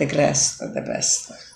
the grass of the best.